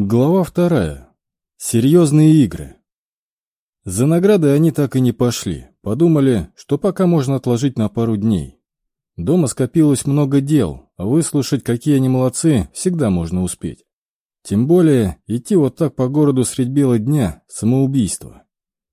Глава вторая. Серьезные игры. За награды они так и не пошли. Подумали, что пока можно отложить на пару дней. Дома скопилось много дел, а выслушать, какие они молодцы, всегда можно успеть. Тем более, идти вот так по городу средь бела дня – самоубийство.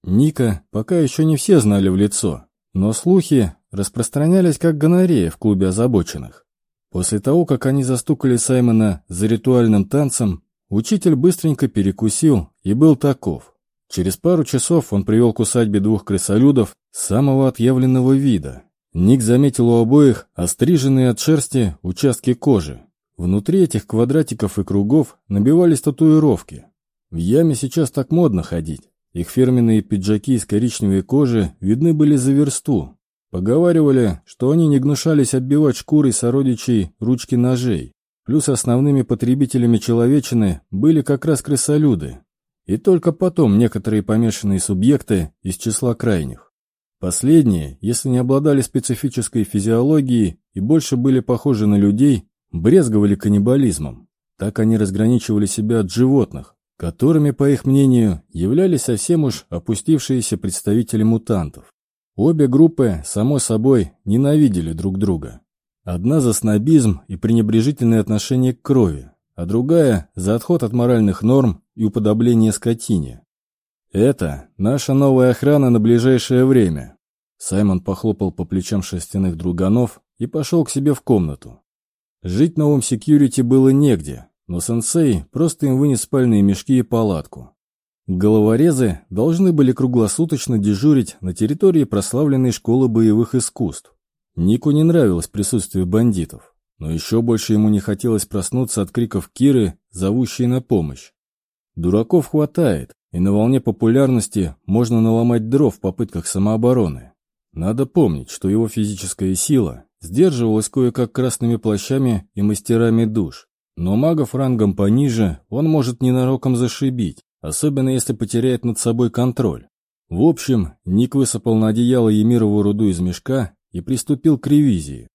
Ника пока еще не все знали в лицо, но слухи распространялись как гонорея в клубе озабоченных. После того, как они застукали Саймона за ритуальным танцем, Учитель быстренько перекусил и был таков. Через пару часов он привел к усадьбе двух крысолюдов самого отъявленного вида. Ник заметил у обоих остриженные от шерсти участки кожи. Внутри этих квадратиков и кругов набивались татуировки. В яме сейчас так модно ходить. Их фирменные пиджаки из коричневой кожи видны были за версту. Поговаривали, что они не гнушались отбивать шкурой сородичей ручки ножей. Плюс основными потребителями человечины были как раз крысолюды, и только потом некоторые помешанные субъекты из числа крайних. Последние, если не обладали специфической физиологией и больше были похожи на людей, брезговали каннибализмом. Так они разграничивали себя от животных, которыми, по их мнению, являлись совсем уж опустившиеся представители мутантов. Обе группы, само собой, ненавидели друг друга. Одна за снобизм и пренебрежительное отношение к крови, а другая за отход от моральных норм и уподобление скотине. Это наша новая охрана на ближайшее время. Саймон похлопал по плечам шерстяных друганов и пошел к себе в комнату. Жить новым секьюрити было негде, но сенсей просто им вынес спальные мешки и палатку. Головорезы должны были круглосуточно дежурить на территории прославленной школы боевых искусств. Нику не нравилось присутствие бандитов, но еще больше ему не хотелось проснуться от криков Киры, зовущей на помощь. Дураков хватает, и на волне популярности можно наломать дров в попытках самообороны. Надо помнить, что его физическая сила сдерживалась кое-как красными плащами и мастерами душ, но магов рангом пониже он может ненароком зашибить, особенно если потеряет над собой контроль. В общем, Ник высыпал на одеяло Емирову руду из мешка и приступил к ревизии.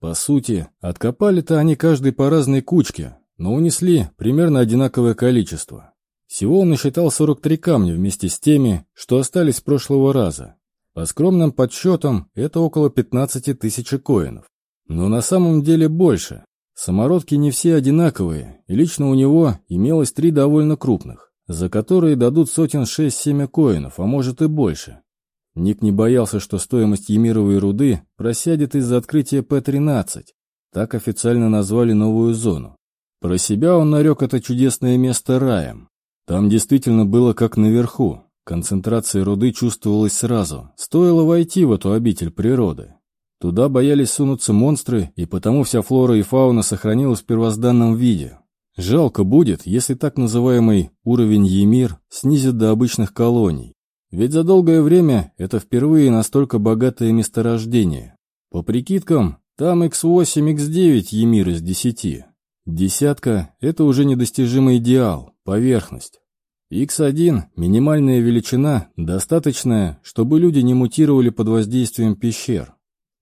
По сути, откопали-то они каждый по разной кучке, но унесли примерно одинаковое количество. Всего он насчитал 43 камня вместе с теми, что остались с прошлого раза. По скромным подсчетам, это около 15 тысяч коинов. Но на самом деле больше. Самородки не все одинаковые, и лично у него имелось три довольно крупных, за которые дадут сотен 6-7 коинов, а может и больше. Ник не боялся, что стоимость емировой руды просядет из-за открытия П-13. Так официально назвали новую зону. Про себя он нарек это чудесное место раем. Там действительно было как наверху. Концентрация руды чувствовалась сразу. Стоило войти в эту обитель природы. Туда боялись сунуться монстры, и потому вся флора и фауна сохранилась в первозданном виде. Жалко будет, если так называемый уровень Емир снизит до обычных колоний. Ведь за долгое время это впервые настолько богатое месторождение. По прикидкам, там X8, X9 Емир из 10. Десятка – это уже недостижимый идеал, поверхность. X1 – минимальная величина, достаточная, чтобы люди не мутировали под воздействием пещер.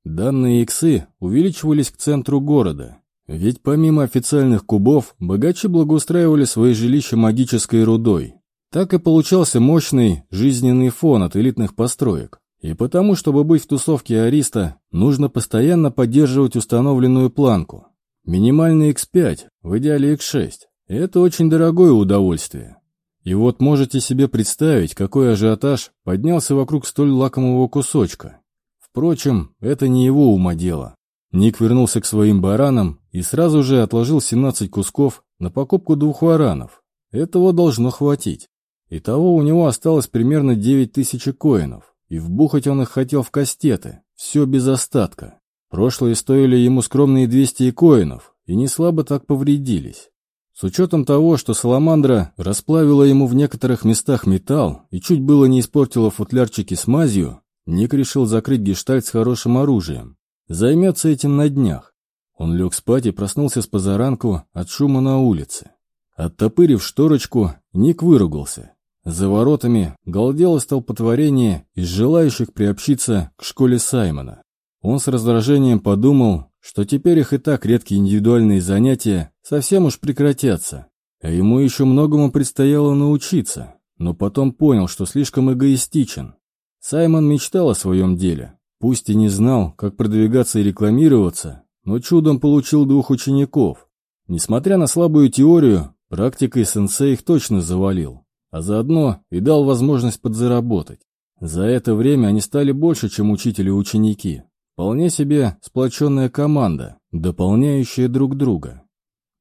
Данные иксы увеличивались к центру города, ведь помимо официальных кубов, богачи благоустраивали свои жилища магической рудой, так и получался мощный жизненный фон от элитных построек. И потому, чтобы быть в тусовке Ариста, нужно постоянно поддерживать установленную планку. Минимальный X5, в идеале X6. Это очень дорогое удовольствие. И вот можете себе представить, какой ажиотаж поднялся вокруг столь лакомого кусочка. Впрочем, это не его ума дело. Ник вернулся к своим баранам и сразу же отложил 17 кусков на покупку двух варанов. Этого должно хватить. Итого у него осталось примерно 9 тысяч коинов, и вбухать он их хотел в кастеты, все без остатка. Прошлые стоили ему скромные 200 коинов, и не слабо так повредились. С учетом того, что Саламандра расплавила ему в некоторых местах металл и чуть было не испортила футлярчики с мазью, Ник решил закрыть гештальт с хорошим оружием. Займется этим на днях. Он лег спать и проснулся с позаранку от шума на улице. Оттопырив шторочку, Ник выругался. За воротами галдело столпотворение из желающих приобщиться к школе Саймона. Он с раздражением подумал, что теперь их и так редкие индивидуальные занятия совсем уж прекратятся. а ему еще многому предстояло научиться, но потом понял, что слишком эгоистичен. Саймон мечтал о своем деле, пусть и не знал, как продвигаться и рекламироваться, но чудом получил двух учеников. Несмотря на слабую теорию, практикой сенсей их точно завалил, а заодно и дал возможность подзаработать. За это время они стали больше, чем учитель и ученики. Вполне себе сплоченная команда, дополняющая друг друга.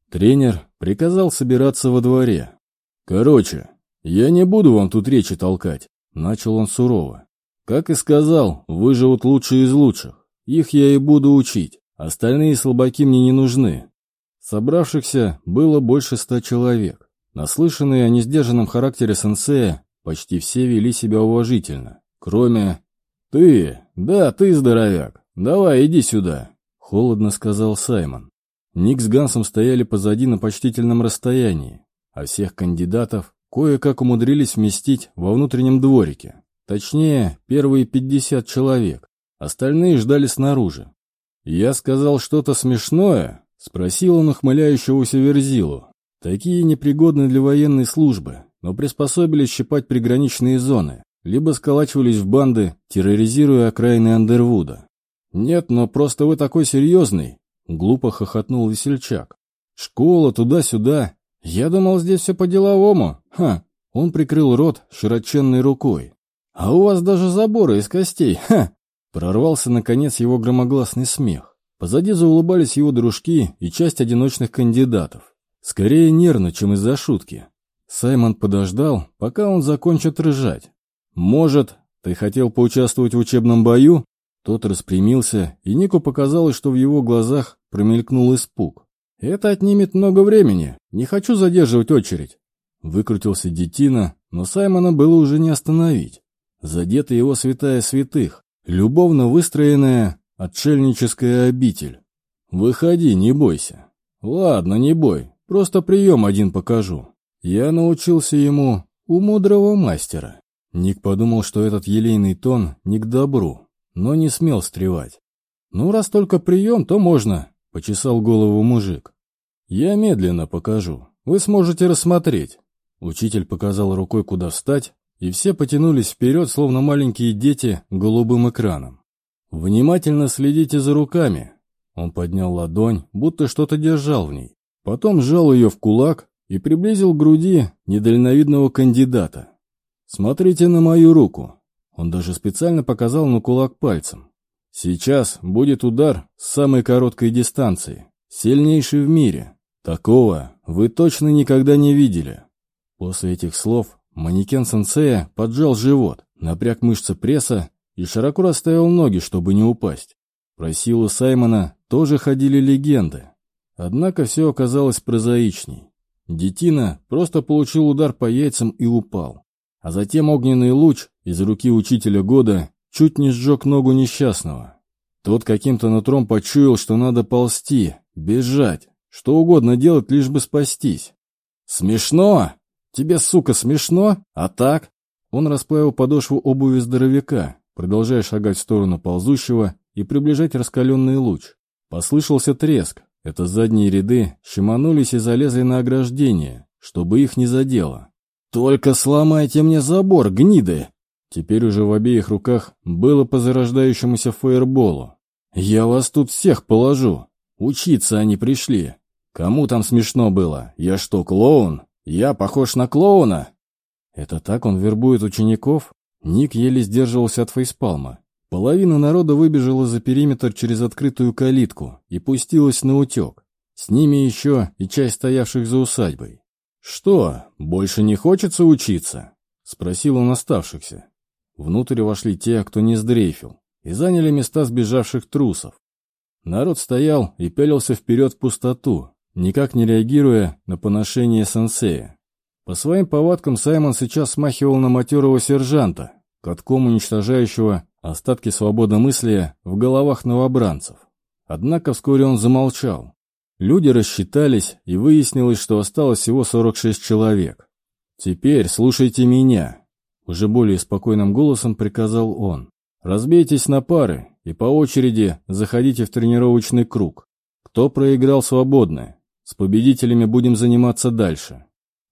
Тренер приказал собираться во дворе. «Короче, я не буду вам тут речи толкать», — начал он сурово. «Как и сказал, выживут лучшие из лучших. Их я и буду учить. Остальные слабаки мне не нужны». Собравшихся было больше ста человек. Наслышанные о несдержанном характере сенсея, почти все вели себя уважительно, кроме... «Ты, да, ты здоровяк, давай, иди сюда», — холодно сказал Саймон. Ник с Гансом стояли позади на почтительном расстоянии, а всех кандидатов кое-как умудрились вместить во внутреннем дворике. Точнее, первые пятьдесят человек, остальные ждали снаружи. «Я сказал что-то смешное?» — спросил он ухмыляющегося Верзилу. «Такие непригодны для военной службы, но приспособились щипать приграничные зоны, либо сколачивались в банды, терроризируя окраины Андервуда. «Нет, но просто вы такой серьезный!» — глупо хохотнул весельчак. «Школа, туда-сюда. Я думал, здесь все по-деловому. Ха!» Он прикрыл рот широченной рукой. «А у вас даже заборы из костей. Ха!» Прорвался, наконец, его громогласный смех. Позади заулыбались его дружки и часть одиночных кандидатов. Скорее нервно, чем из-за шутки. Саймон подождал, пока он закончит рыжать. «Может, ты хотел поучаствовать в учебном бою?» Тот распрямился, и Нику показалось, что в его глазах промелькнул испуг. «Это отнимет много времени. Не хочу задерживать очередь». Выкрутился детина, но Саймона было уже не остановить. Задета его святая святых, любовно выстроенная отшельническая обитель. «Выходи, не бойся». «Ладно, не бой, просто прием один покажу». Я научился ему у мудрого мастера. Ник подумал, что этот елейный тон не к добру, но не смел стревать. «Ну, раз только прием, то можно», — почесал голову мужик. «Я медленно покажу. Вы сможете рассмотреть». Учитель показал рукой, куда встать, и все потянулись вперед, словно маленькие дети, голубым экраном. «Внимательно следите за руками». Он поднял ладонь, будто что-то держал в ней. Потом сжал ее в кулак и приблизил к груди недальновидного кандидата. «Смотрите на мою руку». Он даже специально показал на кулак пальцем. «Сейчас будет удар с самой короткой дистанции, сильнейший в мире. Такого вы точно никогда не видели». После этих слов манекен сенсея поджал живот, напряг мышцы пресса и широко расставил ноги, чтобы не упасть. Про силу Саймона тоже ходили легенды. Однако все оказалось прозаичней. Детина просто получил удар по яйцам и упал. А затем огненный луч из руки учителя года чуть не сжег ногу несчастного. Тот каким-то нутром почуял, что надо ползти, бежать, что угодно делать, лишь бы спастись. «Смешно? Тебе, сука, смешно? А так?» Он расплавил подошву обуви здоровяка, продолжая шагать в сторону ползущего и приближать раскаленный луч. Послышался треск, это задние ряды щеманулись и залезли на ограждение, чтобы их не задело. «Только сломайте мне забор, гниды!» Теперь уже в обеих руках было по зарождающемуся фаерболу. «Я вас тут всех положу! Учиться они пришли! Кому там смешно было? Я что, клоун? Я похож на клоуна?» Это так он вербует учеников? Ник еле сдерживался от фейспалма. Половина народа выбежала за периметр через открытую калитку и пустилась на утек. С ними еще и часть стоявших за усадьбой. «Что, больше не хочется учиться?» — спросил он оставшихся. Внутрь вошли те, кто не сдрейфил, и заняли места сбежавших трусов. Народ стоял и пялился вперед в пустоту, никак не реагируя на поношение сенсея. По своим повадкам Саймон сейчас смахивал на матерого сержанта, катком уничтожающего остатки свободомыслия в головах новобранцев. Однако вскоре он замолчал. Люди рассчитались, и выяснилось, что осталось всего 46 человек. «Теперь слушайте меня», — уже более спокойным голосом приказал он. «Разбейтесь на пары и по очереди заходите в тренировочный круг. Кто проиграл свободно? С победителями будем заниматься дальше.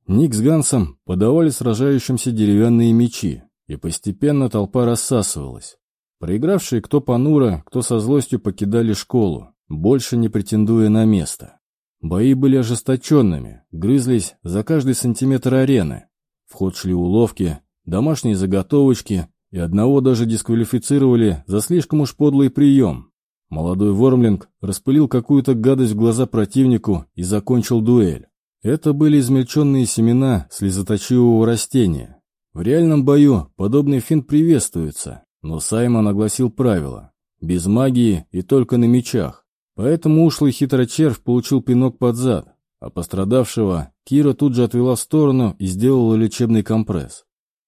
Ник с Гансом подавали сражающимся деревянные мечи, и постепенно толпа рассасывалась. Проигравшие кто понуро, кто со злостью покидали школу, больше не претендуя на место. Бои были ожесточенными, грызлись за каждый сантиметр арены. В ход шли уловки, домашние заготовочки, и одного даже дисквалифицировали за слишком уж подлый прием. Молодой Вормлинг распылил какую-то гадость в глаза противнику и закончил дуэль. Это были измельченные семена слезоточивого растения. В реальном бою подобный финт приветствуется, но Саймон огласил правила. Без магии и только на мечах. Поэтому ушлый хитрочервь получил пинок под зад, а пострадавшего Кира тут же отвела в сторону и сделала лечебный компресс.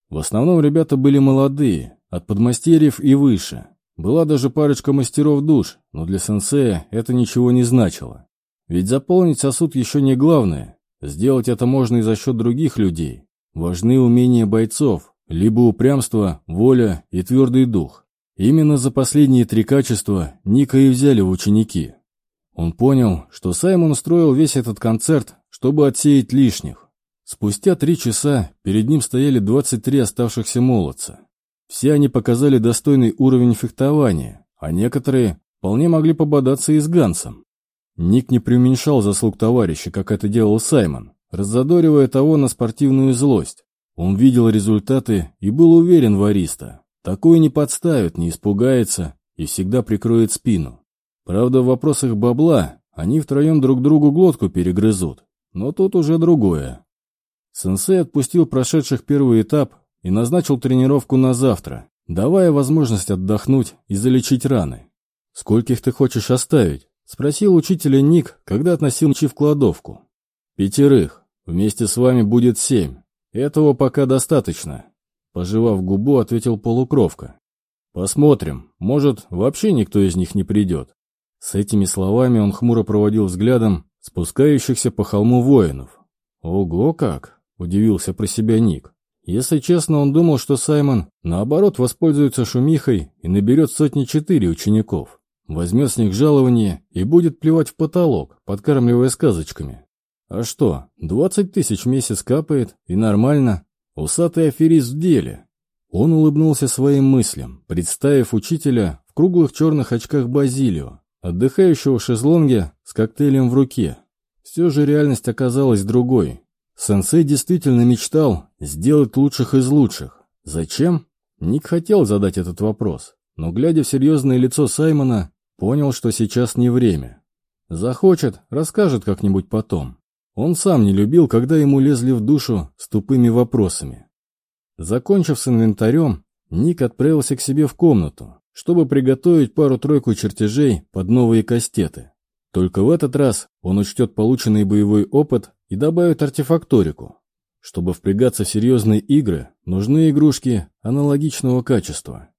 В основном ребята были молодые, от подмастерьев и выше. Была даже парочка мастеров душ, но для сенсея это ничего не значило. Ведь заполнить сосуд еще не главное. Сделать это можно и за счет других людей. Важны умения бойцов, либо упрямство, воля и твердый дух. Именно за последние три качества Ника и взяли ученики. Он понял, что Саймон устроил весь этот концерт, чтобы отсеять лишних. Спустя три часа перед ним стояли 23 оставшихся молодца. Все они показали достойный уровень фехтования, а некоторые вполне могли пободаться и с Гансом. Ник не преуменьшал заслуг товарища, как это делал Саймон, раззадоривая того на спортивную злость. Он видел результаты и был уверен в Ариста. Такой не подставит, не испугается и всегда прикроет спину. Правда, в вопросах бабла они втроем друг другу глотку перегрызут, но тут уже другое. Сенсей отпустил прошедших первый этап и назначил тренировку на завтра, давая возможность отдохнуть и залечить раны. «Скольких ты хочешь оставить?» — спросил учителя Ник, когда относил мечи в кладовку. «Пятерых. Вместе с вами будет семь. Этого пока достаточно», — пожевав губу, ответил полукровка. «Посмотрим. Может, вообще никто из них не придет». С этими словами он хмуро проводил взглядом спускающихся по холму воинов. «Ого как! — удивился про себя Ник. Если честно, он думал, что Саймон, наоборот, воспользуется шумихой и наберет сотни-четыре учеников, возьмет с них жалование и будет плевать в потолок, подкармливая сказочками. А что, двадцать тысяч в месяц капает, и нормально. Усатый аферист в деле. Он улыбнулся своим мыслям, представив учителя в круглых черных очках Базилио, отдыхающего в шезлонге с коктейлем в руке. Все же реальность оказалась другой, Сенсей действительно мечтал сделать лучших из лучших. Зачем? Ник хотел задать этот вопрос, но, глядя в серьезное лицо Саймона, понял, что сейчас не время. Захочет, расскажет как-нибудь потом. Он сам не любил, когда ему лезли в душу с тупыми вопросами. Закончив с инвентарем, Ник отправился к себе в комнату, чтобы приготовить пару-тройку чертежей под новые кастеты. Только в этот раз он учтет полученный боевой опыт и добавит артефакторику. Чтобы впрягаться в серьезные игры, нужны игрушки аналогичного качества.